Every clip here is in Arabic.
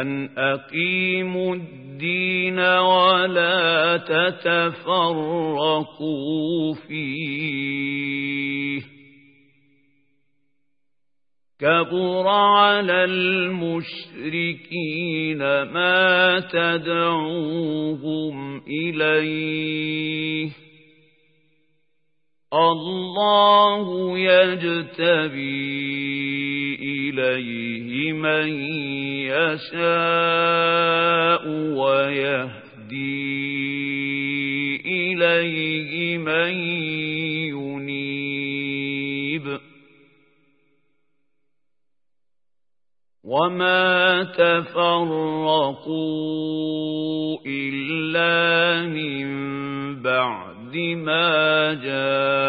أن أقيموا الدين ولا تتفرقوا فيه كبر على المشركين ما تدعوهم إليه الله يجتبي إليه من يشاء ويهدي إليه من ينيب. وما تفرقوا إلا من بعد ما جاءهم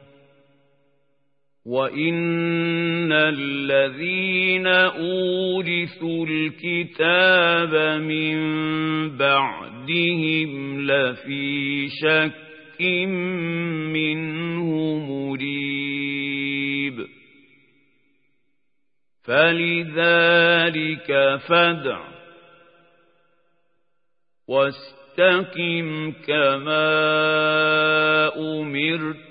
وَإِنَّ الَّذِينَ أُورِثُوا الْكِتَابَ مِنْ بَعْدِهِمْ لَفِي شَكٍّ مِّنْهُ مُرِيبٍ فَلِذَلِكَ فَادْعُ وَاسْتَقِمْ كَمَا أُمِرْتَ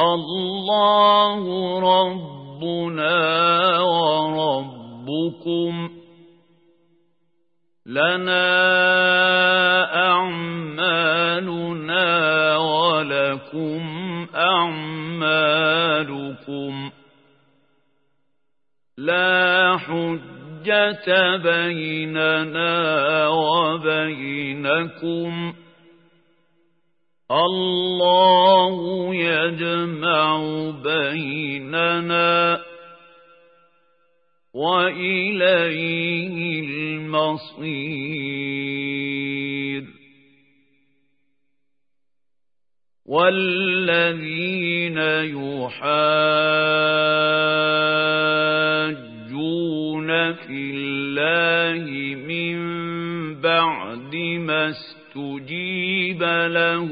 الله ربنا وربكم لنا أعمالنا ولكم أعمالكم لا حجة بيننا وبينكم الله يجمع بيننا وإليه المصير. والذين يحاجون في الله من بعد ما استجيب له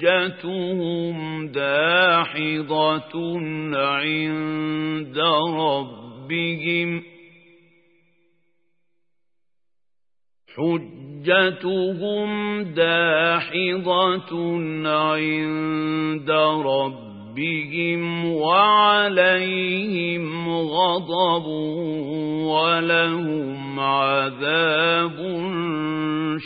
حجتهم داحضة عند ربهم. حجتهم داحضة عند ربهم وعليهم غضب ولهم عذاب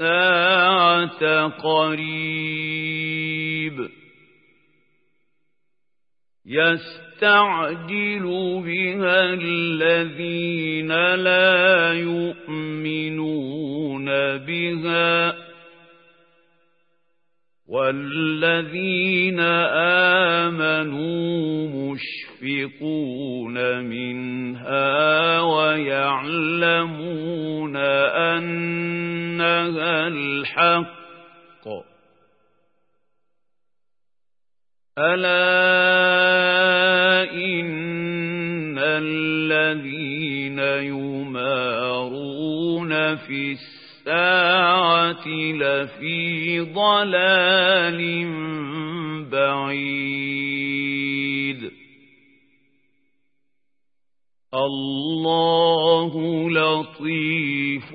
الساعة قريب. يستعجل بها الذين لا يؤمنون بها والذين آمنوا مشفقون منها ويعلمون أنها الحق. ألا إن الذين يمارون في الساعة لفي ضلال بعيد. الله لطيف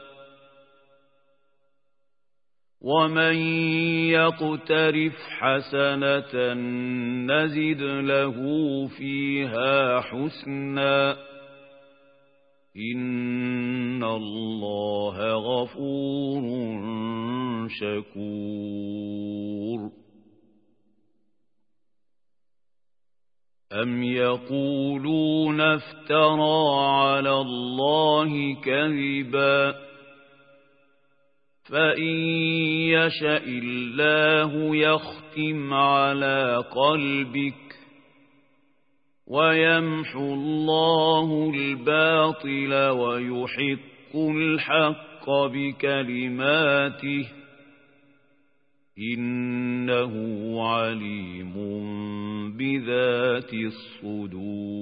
ومن يقترف حسنة نزد له فيها حسنا إن الله غفور شكور أم يقولون افترى على الله كذبا فإن يشأ الله يختم على قلبك ويمحو الله الباطل ويحق الحق بكلماته إنه عليم بذات الصدور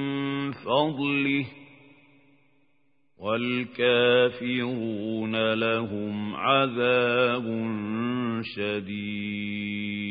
فضله والكافرون لهم عذاب شديد.